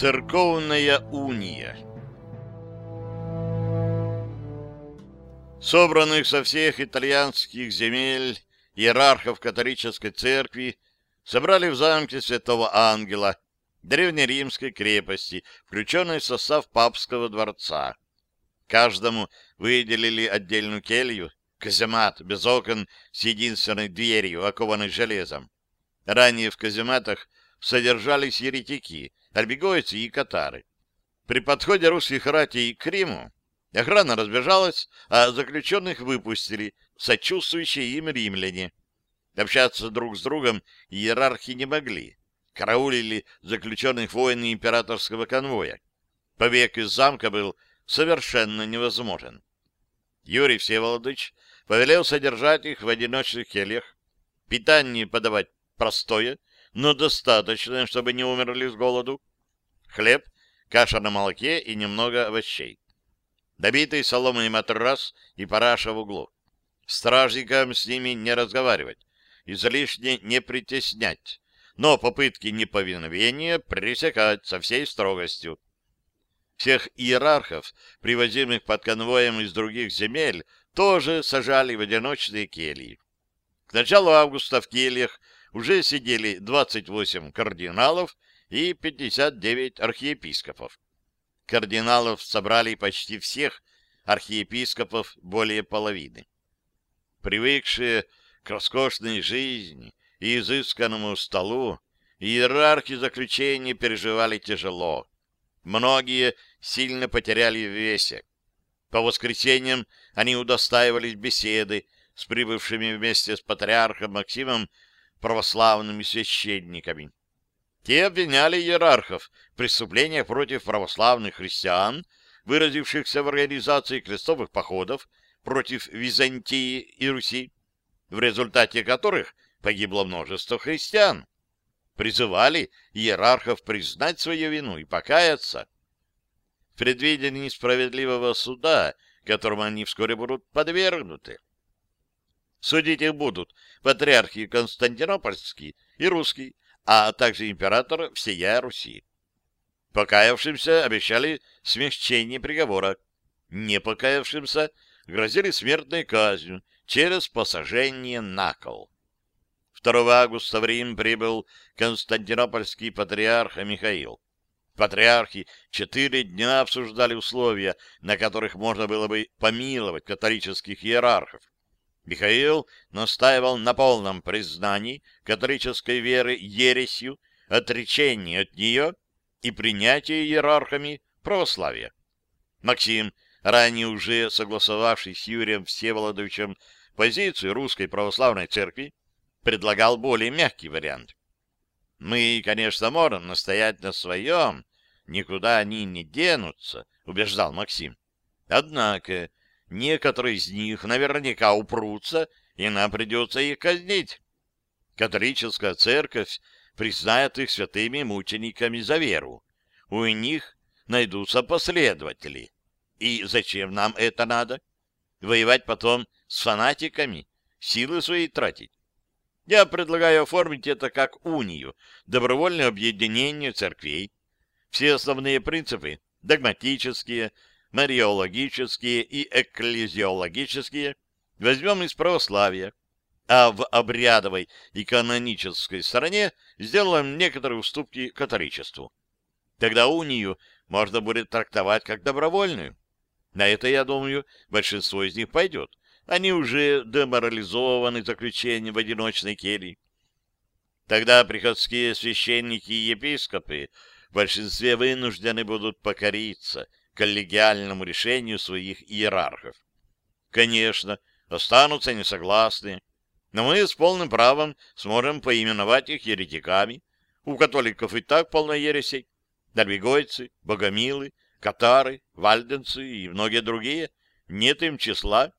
Церковная уния Собранных со всех итальянских земель иерархов католической церкви собрали в замке Святого Ангела, древнеримской крепости, включенной в состав папского дворца. Каждому выделили отдельную келью, каземат без окон с единственной дверью, окованной железом. Ранее в казематах содержались еретики, альбегойцы и катары. При подходе русских ратей к Риму охрана разбежалась, а заключенных выпустили, сочувствующие им римляне. Общаться друг с другом иерархи не могли. Караулили заключенных воины императорского конвоя. Побег из замка был совершенно невозможен. Юрий Всеволодович повелел содержать их в одиночных кельях, питание подавать простое, но достаточно, чтобы не умерли с голоду. Хлеб, каша на молоке и немного овощей. Добитый соломой матрас и параша в углу. Стражникам с ними не разговаривать, излишне не притеснять, но попытки неповиновения пресекать со всей строгостью. Всех иерархов, привозимых под конвоем из других земель, тоже сажали в одиночные кельи. К началу августа в кельях уже сидели 28 кардиналов и 59 архиепископов. Кардиналов собрали почти всех, архиепископов более половины. Привыкшие к роскошной жизни и изысканному столу, иерархи заключения переживали тяжело. Многие сильно потеряли в весе. По воскресеньям они удостаивались беседы с прибывшими вместе с патриархом Максимом православными священниками. Те обвиняли иерархов в преступлениях против православных христиан, выразившихся в организации крестовых походов против Византии и Руси, в результате которых погибло множество христиан. Призывали иерархов признать свою вину и покаяться. В предвидении справедливого суда, которому они вскоре будут подвергнуты. Судить их будут патриархи Константинопольский и Русский, а также император всея Руси. Покаявшимся обещали смягчение приговора. Не покаявшимся грозили смертной казнью через посажение на кол. 2 августа в Рим прибыл константинопольский патриарх Михаил. Патриархи четыре дня обсуждали условия, на которых можно было бы помиловать католических иерархов. Михаил настаивал на полном признании католической веры ересью, отречении от нее и принятии иерархами православия. Максим, ранее уже согласовавший с Юрием Всеволодовичем позицию русской православной церкви, предлагал более мягкий вариант. «Мы, конечно, можем настоять на своем, никуда они не денутся», — убеждал Максим. «Однако некоторые из них наверняка упрутся, и нам придется их казнить. Католическая церковь признает их святыми мучениками за веру. У них найдутся последователи. И зачем нам это надо? Воевать потом с фанатиками, силы свои тратить. Я предлагаю оформить это как унию, добровольное объединение церквей. Все основные принципы, догматические, мариологические и экклезиологические, возьмем из православия, а в обрядовой и канонической стороне сделаем некоторые уступки католичеству. Тогда унию можно будет трактовать как добровольную. На это, я думаю, большинство из них пойдет. Они уже деморализованы заключением в одиночной келье. Тогда приходские священники и епископы в большинстве вынуждены будут покориться – коллегиальному решению своих иерархов. Конечно, останутся несогласные, но мы с полным правом сможем поименовать их еретиками. У католиков и так полно ересей. Норвегойцы, богомилы, катары, вальденцы и многие другие. Нет им числа.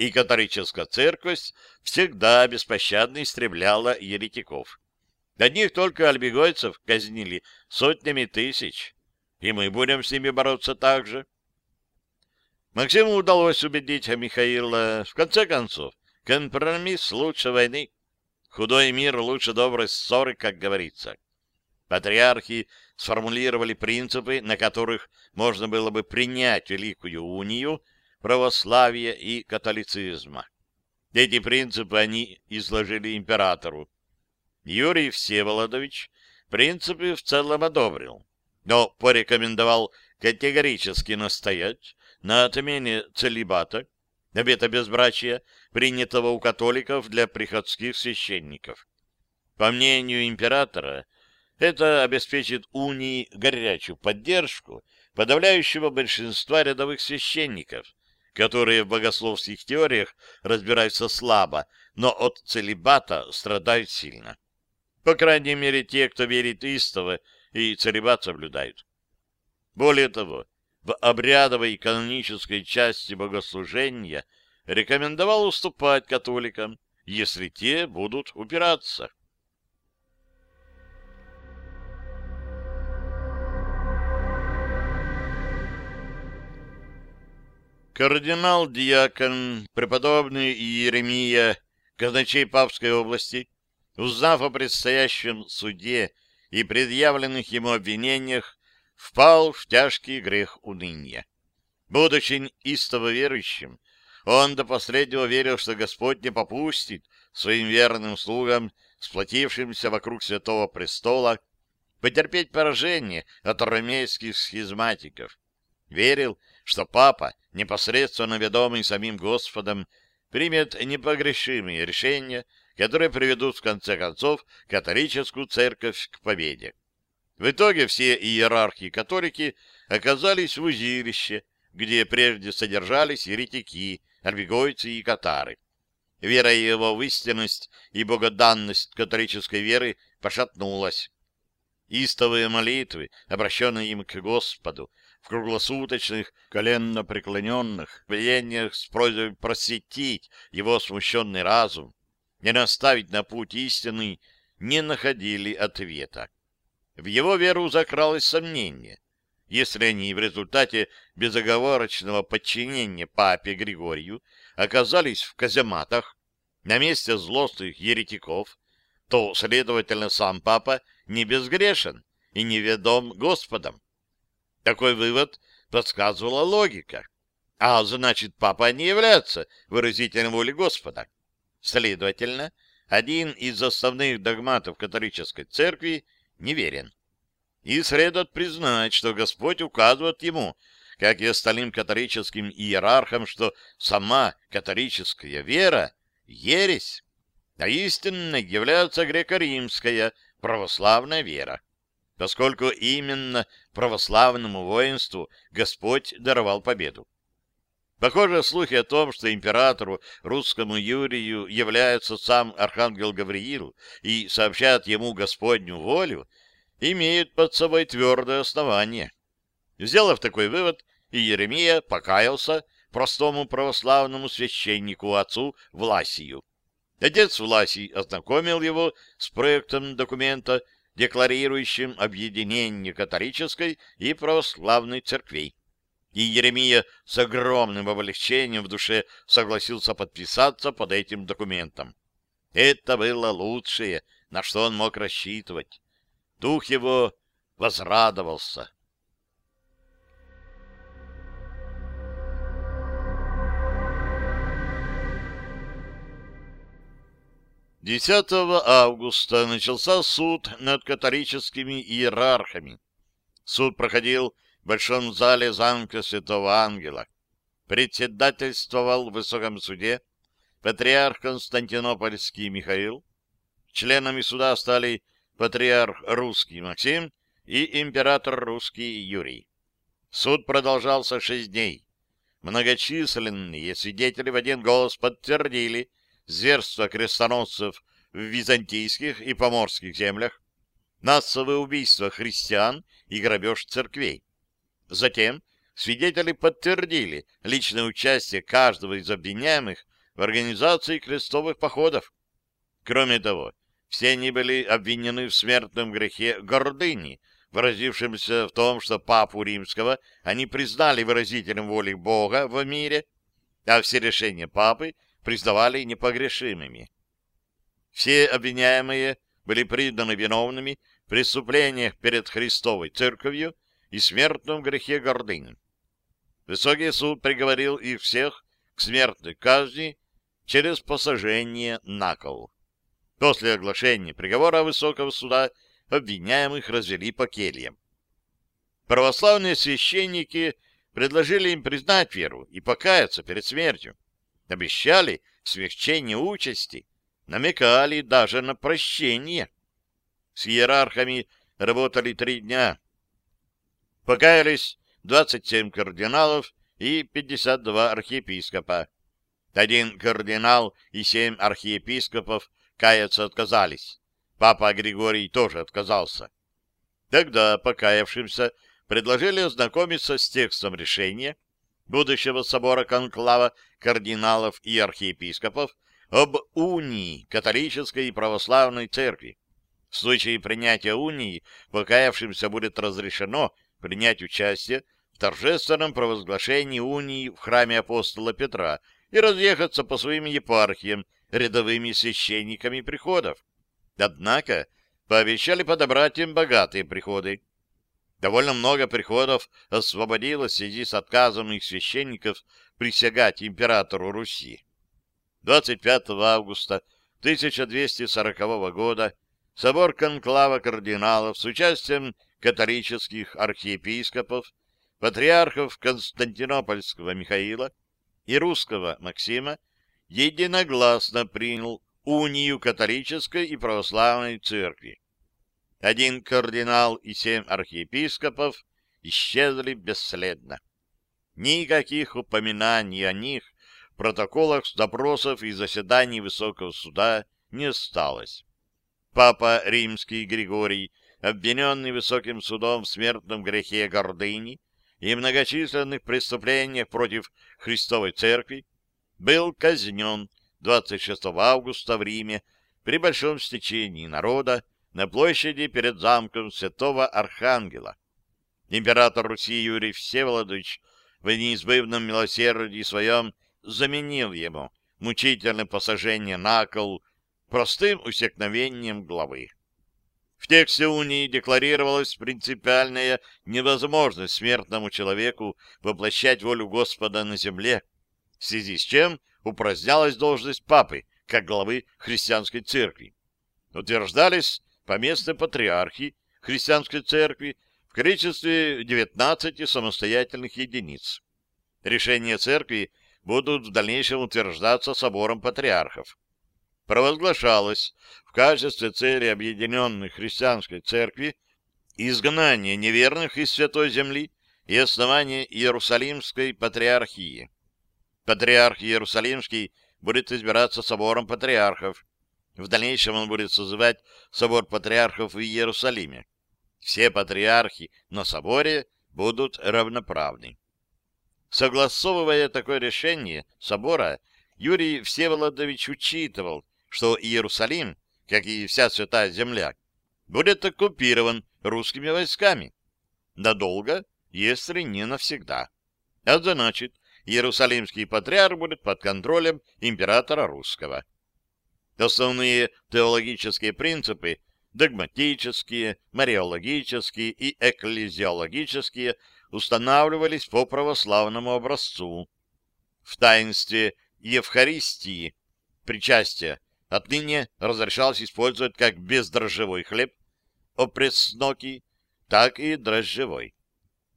И католическая церковь всегда беспощадно истребляла еретиков. Одних только альбегойцев казнили сотнями тысяч и мы будем с ними бороться так же. Максиму удалось убедить Михаила, в конце концов, компромисс лучше войны. Худой мир лучше доброй ссоры, как говорится. Патриархи сформулировали принципы, на которых можно было бы принять Великую Унию православия и католицизма. Эти принципы они изложили императору. Юрий Всеволодович принципы в целом одобрил, но порекомендовал категорически настоять на отмене целибата, обета безбрачия, принятого у католиков для приходских священников. По мнению императора, это обеспечит унии горячую поддержку подавляющего большинства рядовых священников, которые в богословских теориях разбираются слабо, но от целибата страдают сильно. По крайней мере, те, кто верит истово и целибат соблюдают. Более того, в обрядовой и канонической части богослужения рекомендовал уступать католикам, если те будут упираться. Кардинал-диакон, преподобный Иеремия, казначей Павской области, узнав о предстоящем суде и предъявленных ему обвинениях, впал в тяжкий грех уныния. Будучи истово верующим, он до последнего верил, что Господь не попустит своим верным слугам, сплотившимся вокруг Святого Престола, потерпеть поражение от ромейских схизматиков. Верил, что Папа, непосредственно ведомый самим Господом, примет непогрешимые решения, которые приведут в конце концов католическую церковь к победе. В итоге все иерархи-католики оказались в узилище, где прежде содержались еретики, альбегойцы и катары. Вера его в истинность и богоданность католической веры пошатнулась. Истовые молитвы, обращенные им к Господу, в круглосуточных, коленно преклоненных влияниях с просьбой просветить его смущенный разум, не наставить на путь истины, не находили ответа. В его веру закралось сомнение. Если они в результате безоговорочного подчинения папе Григорию оказались в казематах на месте злостных еретиков, то, следовательно, сам папа не безгрешен и неведом Господом. Такой вывод подсказывала логика. А значит, папа не является выразителем воли Господа. Следовательно, один из основных догматов католической церкви неверен. И следует признать, что Господь указывает ему, как и остальным католическим иерархам, что сама католическая вера — ересь, а истинной является греко-римская православная вера поскольку именно православному воинству Господь даровал победу. Похоже, слухи о том, что императору русскому Юрию является сам архангел Гавриил и сообщает ему Господню волю, имеют под собой твердое основание. Сделав такой вывод, Иеремия покаялся простому православному священнику отцу Власию. Отец Власий ознакомил его с проектом документа декларирующим объединение католической и православной церквей. И Еремия с огромным облегчением в душе согласился подписаться под этим документом. Это было лучшее, на что он мог рассчитывать. Дух его возрадовался. 10 августа начался суд над католическими иерархами. Суд проходил в большом зале замка Святого Ангела. Председательствовал в высоком суде патриарх Константинопольский Михаил. Членами суда стали патриарх русский Максим и император русский Юрий. Суд продолжался шесть дней. Многочисленные свидетели в один голос подтвердили, зверство крестоносцев в византийских и поморских землях, массовые убийства христиан и грабеж церквей. Затем свидетели подтвердили личное участие каждого из обвиняемых в организации крестовых походов. Кроме того, все они были обвинены в смертном грехе гордыни, выразившимся в том, что папу римского они признали выразителем воли Бога в мире, а все решения папы признавали непогрешимыми. Все обвиняемые были признаны виновными в преступлениях перед Христовой Церковью и смертном грехе гордыни. Высокий суд приговорил их всех к смертной казни через посажение на кол. После оглашения приговора Высокого суда обвиняемых развели по кельям. Православные священники предложили им признать веру и покаяться перед смертью. Обещали смягчение участи, намекали даже на прощение. С иерархами работали три дня. Покаялись 27 кардиналов и 52 архиепископа. Один кардинал и семь архиепископов каяться отказались. Папа Григорий тоже отказался. Тогда покаявшимся предложили ознакомиться с текстом решения будущего собора конклава кардиналов и архиепископов об унии католической и православной церкви. В случае принятия унии покаявшимся будет разрешено принять участие в торжественном провозглашении унии в храме апостола Петра и разъехаться по своим епархиям рядовыми священниками приходов. Однако пообещали подобрать им богатые приходы. Довольно много приходов освободилось в связи с отказом их священников присягать императору Руси. 25 августа 1240 года собор конклава кардиналов с участием католических архиепископов, патриархов Константинопольского Михаила и русского Максима единогласно принял унию католической и православной церкви. Один кардинал и семь архиепископов исчезли бесследно. Никаких упоминаний о них в протоколах допросов и заседаний Высокого суда не осталось. Папа Римский Григорий, обвиненный Высоким судом в смертном грехе гордыни и многочисленных преступлениях против Христовой Церкви, был казнен 26 августа в Риме при большом стечении народа на площади перед замком святого Архангела. Император Руси Юрий Всеволодович в неизбывном милосердии своем заменил ему мучительное посажение на кол простым усекновением главы. В тексте унии декларировалась принципиальная невозможность смертному человеку воплощать волю Господа на земле, в связи с чем упразднялась должность папы, как главы христианской церкви. Утверждались поместные патриархи христианской церкви в количестве 19 самостоятельных единиц. Решения церкви будут в дальнейшем утверждаться собором патриархов. Провозглашалось в качестве цели объединенной христианской церкви изгнание неверных из Святой Земли и основание Иерусалимской патриархии. Патриарх Иерусалимский будет избираться собором патриархов. В дальнейшем он будет созывать собор патриархов в Иерусалиме. Все патриархи на соборе будут равноправны. Согласовывая такое решение собора, Юрий Всеволодович учитывал, что Иерусалим, как и вся Святая Земля, будет оккупирован русскими войсками. Надолго, если не навсегда. А значит, Иерусалимский патриарх будет под контролем императора русского. Основные теологические принципы догматические, мариологические и экклезиологические устанавливались по православному образцу. В таинстве Евхаристии причастие отныне разрешалось использовать как бездрожжевой хлеб, опреснокий, так и дрожжевой.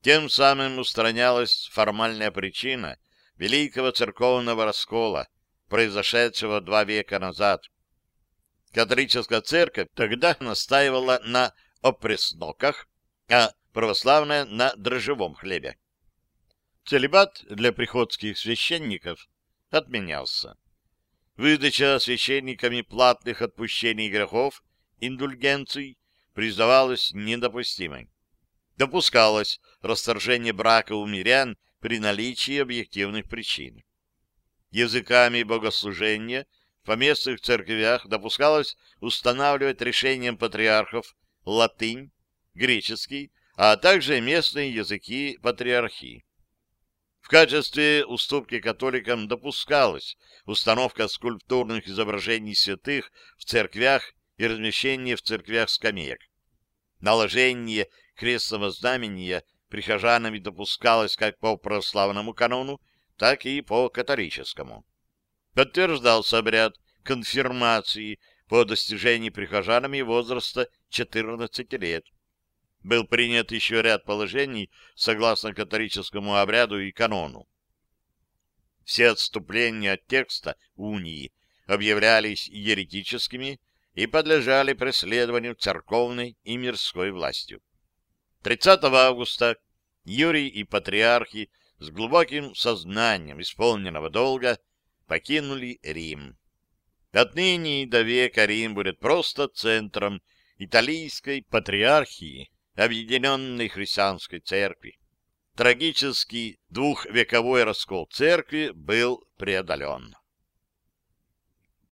Тем самым устранялась формальная причина великого церковного раскола, произошедшего два века назад. Католическая церковь тогда настаивала на опресноках, а православная — на дрожжевом хлебе. Целебат для приходских священников отменялся. Выдача священниками платных отпущений грехов, индульгенций, признавалась недопустимой допускалось расторжение брака у мирян при наличии объективных причин. Языками богослужения в поместных церквях допускалось устанавливать решением патриархов латынь, греческий, а также местные языки патриархии. В качестве уступки католикам допускалась установка скульптурных изображений святых в церквях и размещение в церквях скамеек. Наложение крестного знамения прихожанами допускалось как по православному канону, так и по католическому. Подтверждался обряд конфирмации по достижении прихожанами возраста 14 лет. Был принят еще ряд положений согласно католическому обряду и канону. Все отступления от текста унии объявлялись еретическими и подлежали преследованию церковной и мирской властью. 30 августа Юрий и патриархи с глубоким сознанием исполненного долга покинули Рим. Отныне и до века Рим будет просто центром италийской патриархии, объединенной христианской церкви. Трагический двухвековой раскол церкви был преодолен.